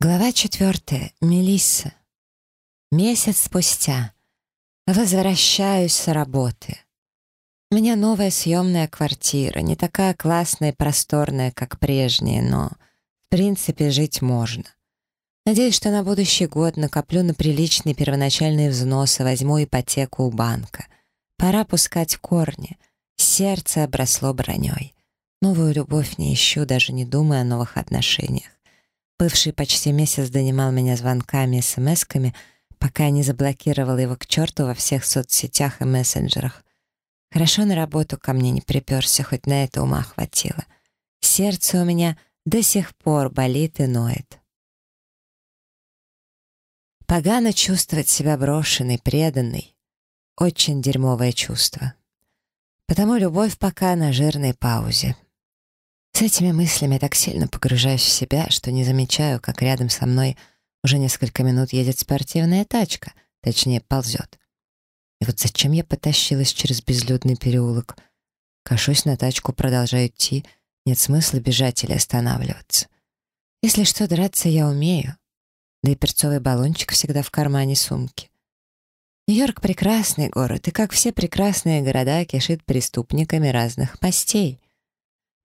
Глава четвертая. Мелисса. Месяц спустя. Возвращаюсь с работы. У меня новая съемная квартира, не такая классная и просторная, как прежняя, но, в принципе, жить можно. Надеюсь, что на будущий год накоплю на приличные первоначальные взносы, возьму ипотеку у банка. Пора пускать корни. Сердце обросло броней. Новую любовь не ищу, даже не думая о новых отношениях. Бывший почти месяц донимал меня звонками и смс-ками, пока я не заблокировала его к черту во всех соцсетях и мессенджерах. Хорошо на работу ко мне не приперся, хоть на это ума хватило. Сердце у меня до сих пор болит и ноет. Погано чувствовать себя брошенной, преданной. Очень дерьмовое чувство. Потому любовь пока на жирной паузе. С этими мыслями я так сильно погружаюсь в себя, что не замечаю, как рядом со мной уже несколько минут едет спортивная тачка, точнее, ползет. И вот зачем я потащилась через безлюдный переулок? Кашусь на тачку, продолжаю идти. Нет смысла бежать или останавливаться. Если что, драться я умею. Да и перцовый баллончик всегда в кармане сумки. Нью-Йорк — прекрасный город, и, как все прекрасные города, кишит преступниками разных мастей.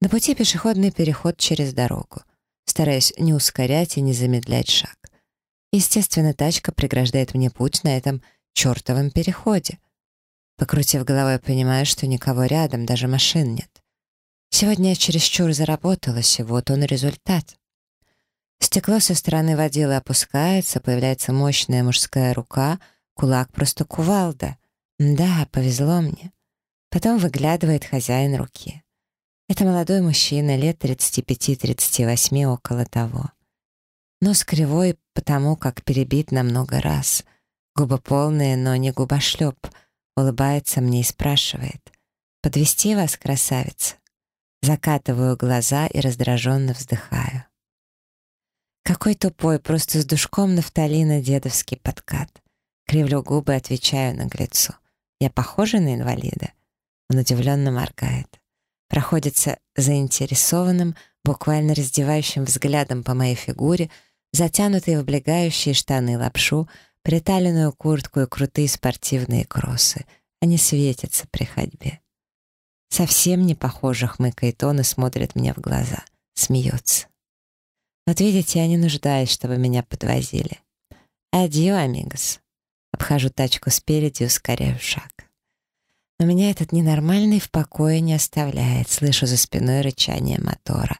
На пути пешеходный переход через дорогу. Стараюсь не ускорять и не замедлять шаг. Естественно, тачка преграждает мне путь на этом чертовом переходе. Покрутив головой, понимаю, что никого рядом, даже машин нет. Сегодня я чересчур заработалась, и вот он результат. Стекло со стороны водила опускается, появляется мощная мужская рука, кулак просто кувалда. Да, повезло мне. Потом выглядывает хозяин руки. Это молодой мужчина, лет 35-38, около того. Нос кривой, потому как перебит на много раз. Губы полные, но не губошлеп. Улыбается мне и спрашивает. «Подвести вас, красавица?» Закатываю глаза и раздраженно вздыхаю. Какой тупой, просто с душком нафталина дедовский подкат. Кривлю губы, отвечаю наглецу. «Я похожа на инвалида?» Он удивленно моргает проходится заинтересованным, буквально раздевающим взглядом по моей фигуре, затянутой в облегающие штаны лапшу, приталенную куртку и крутые спортивные кроссы. Они светятся при ходьбе. Совсем не похоже, хмыкает он и смотрит мне в глаза. Смеется. Вот видите, я не нуждаюсь, чтобы меня подвозили. Адьо, амигос. Обхожу тачку спереди ускоряю шаг. Но меня этот ненормальный в покое не оставляет. Слышу за спиной рычание мотора.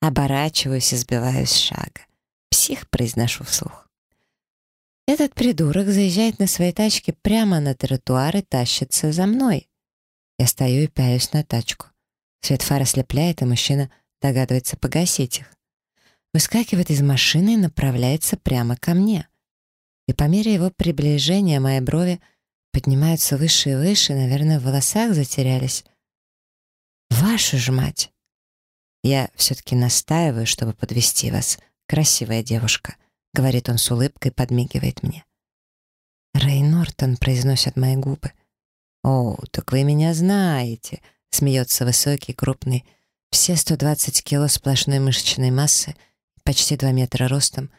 Оборачиваюсь и сбиваюсь с шага. «Псих», — произношу вслух. Этот придурок заезжает на своей тачке прямо на тротуар и тащится за мной. Я стою и пялюсь на тачку. Свет фар ослепляет, и мужчина догадывается погасить их. Выскакивает из машины и направляется прямо ко мне. И по мере его приближения мои брови — поднимаются выше и выше, наверное, в волосах затерялись. Вашу ж мать! Я все-таки настаиваю, чтобы подвести вас, красивая девушка, говорит он с улыбкой, подмигивает мне. Рэй Нортон произносят мои губы. «О, так вы меня знаете», — смеется высокий, крупный, все 120 кило сплошной мышечной массы, почти 2 метра ростом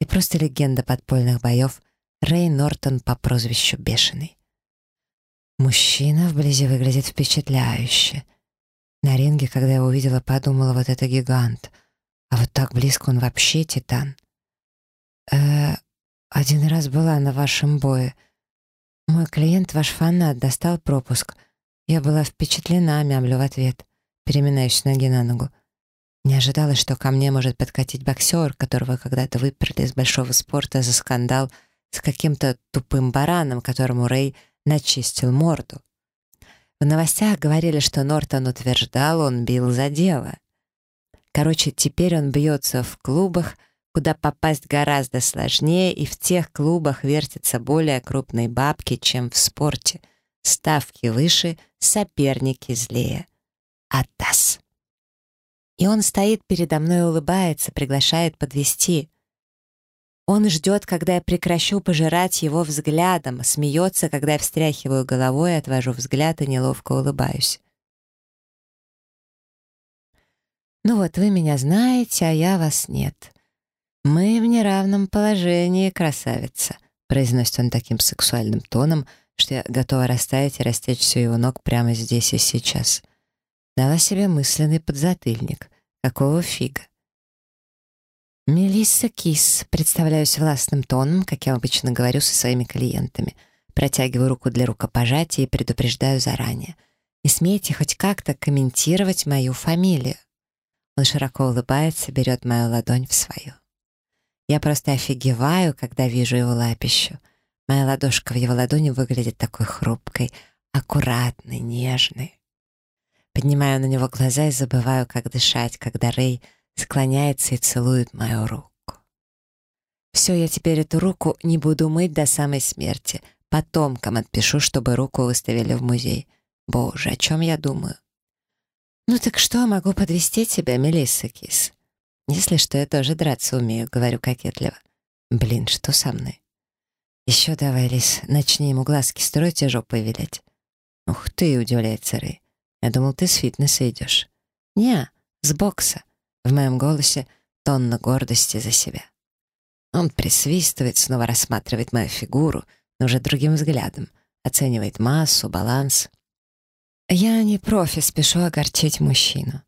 и просто легенда подпольных боев Рэй Нортон по прозвищу Бешеный. Мужчина вблизи выглядит впечатляюще. На ринге, когда я увидела, подумала, вот это гигант. А вот так близко он вообще титан. э один раз была на вашем бое. Мой клиент, ваш фанат, достал пропуск. Я была впечатлена, мямлю в ответ. Переминаюсь ноги на ногу. Не ожидала, что ко мне может подкатить боксер, которого когда-то выперли из большого спорта за скандал с каким-то тупым бараном, которому Рэй начистил морду. В новостях говорили, что Нортон утверждал, он бил за дело. Короче, теперь он бьется в клубах, куда попасть гораздо сложнее, и в тех клубах вертятся более крупные бабки, чем в спорте. Ставки выше, соперники злее. Атас. И он стоит передо мной и улыбается, приглашает подвести. Он ждет, когда я прекращу пожирать его взглядом, смеется, когда я встряхиваю головой, отвожу взгляд и неловко улыбаюсь. «Ну вот, вы меня знаете, а я вас нет. «Мы в неравном положении, красавица», — произносит он таким сексуальным тоном, что я готова растаять и растечь все его ног прямо здесь и сейчас. Дала себе мысленный подзатыльник. Какого фига? «Мелисса Кис», представляюсь властным тоном, как я обычно говорю со своими клиентами. Протягиваю руку для рукопожатия и предупреждаю заранее. Не смейте хоть как-то комментировать мою фамилию. Он широко улыбается, берет мою ладонь в свою. Я просто офигеваю, когда вижу его лапищу. Моя ладошка в его ладони выглядит такой хрупкой, аккуратной, нежной. Поднимаю на него глаза и забываю, как дышать, когда Рэй склоняется и целует мою руку. Все, я теперь эту руку не буду мыть до самой смерти. Потомкам отпишу, чтобы руку выставили в музей. Боже, о чем я думаю? Ну так что, могу подвести тебя, Мелисса Кис? Если что, я тоже драться умею, говорю кокетливо. Блин, что со мной? Еще давай, Лис, начни ему глазки строить и жопой вилять. Ух ты, удивляется Рэй. Я думал, ты с фитнеса идешь. Не, с бокса. В моем голосе тонна гордости за себя. Он присвистывает, снова рассматривает мою фигуру, но уже другим взглядом, оценивает массу, баланс. Я не профи, спешу огорчить мужчину.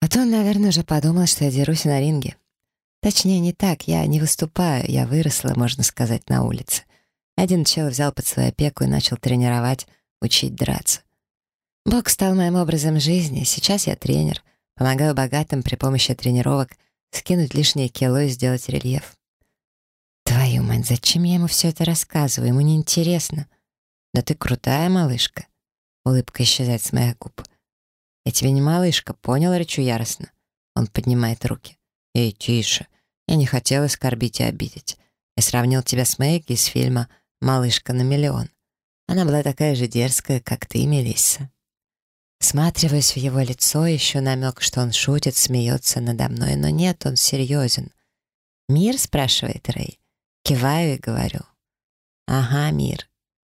А то он, наверное, уже подумал, что я дерусь на ринге. Точнее, не так, я не выступаю, я выросла, можно сказать, на улице. Один чел взял под свою опеку и начал тренировать, учить драться. Бокс стал моим образом жизни, сейчас я тренер, помогаю богатым при помощи тренировок скинуть лишнее кило и сделать рельеф. Твою мать, зачем я ему все это рассказываю? Ему неинтересно. Да ты крутая малышка. Улыбка исчезает с моих губ. Я тебе не малышка, понял, речу яростно. Он поднимает руки. Эй, тише. Я не хотел оскорбить и обидеть. Я сравнил тебя с Мэгги из фильма «Малышка на миллион». Она была такая же дерзкая, как ты, Мелисса. Всматриваясь в его лицо, еще намек, что он шутит, смеется надо мной, но нет, он серьезен. «Мир?» — спрашивает Рэй. Киваю и говорю. «Ага, мир.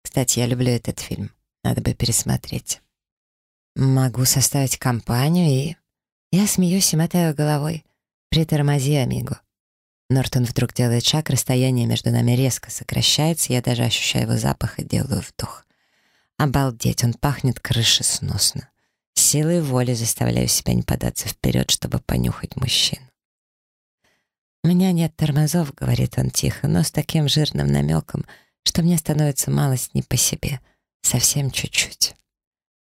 Кстати, я люблю этот фильм. Надо бы пересмотреть». «Могу составить компанию и...» Я смеюсь и мотаю головой. «Притормози, амиго». Нортон вдруг делает шаг, расстояние между нами резко сокращается, я даже ощущаю его запах и делаю вдох. Обалдеть, он пахнет крышесносно. Силой воли заставляю себя не податься вперед, чтобы понюхать мужчину. «У меня нет тормозов», — говорит он тихо, но с таким жирным намеком, что мне становится малость не по себе, совсем чуть-чуть.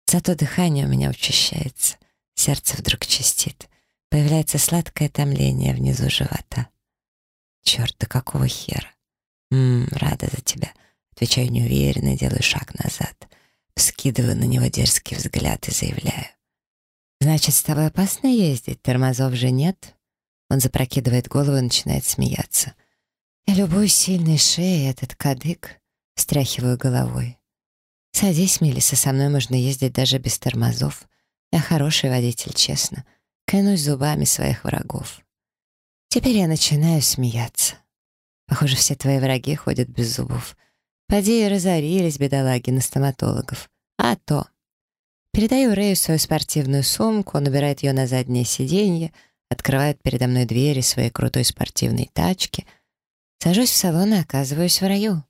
Зато дыхание у меня учащается, сердце вдруг чистит, появляется сладкое томление внизу живота. Черт, да какого хера? Ммм, рада за тебя. Отвечаю неуверенно и делаю шаг назад. Скидываю на него дерзкий взгляд и заявляю. «Значит, с тобой опасно ездить? Тормозов же нет?» Он запрокидывает голову и начинает смеяться. Я любую сильной шеей этот кадык, стряхиваю головой. «Садись, Мелисса, со мной можно ездить даже без тормозов. Я хороший водитель, честно. Клянусь зубами своих врагов». Теперь я начинаю смеяться. Похоже, все твои враги ходят без зубов. Поди разорились, бедолаги, на стоматологов. А то. Передаю Рэю свою спортивную сумку, он убирает ее на заднее сиденье, открывает передо мной двери своей крутой спортивной тачки. Сажусь в салон и оказываюсь в раю.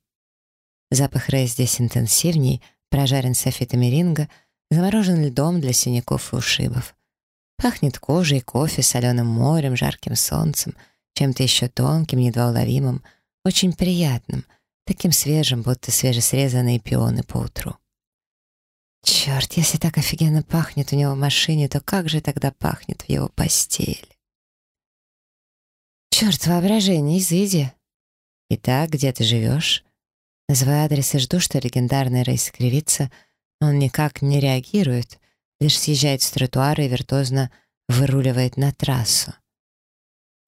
Запах Рэя здесь интенсивней, прожарен софитами ринга, заморожен льдом для синяков и ушибов. Пахнет кожей, кофе, соленым морем, жарким солнцем, чем-то еще тонким, едва уловимым, очень приятным — таким свежим, будто свежесрезанные пионы по утру. Черт, если так офигенно пахнет у него в машине, то как же тогда пахнет в его постели? Черт, воображение, изыди. Итак, где ты живешь? Называю адрес и жду, что легендарный Рэй скривится, но он никак не реагирует, лишь съезжает с тротуара и виртуозно выруливает на трассу.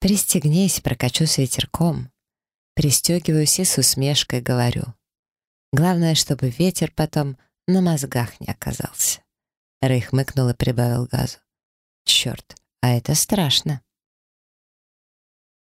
«Пристегнись, прокачу с ветерком». Пристегиваюсь и с усмешкой говорю. Главное, чтобы ветер потом на мозгах не оказался. Рэй хмыкнул и прибавил газу. Черт, а это страшно.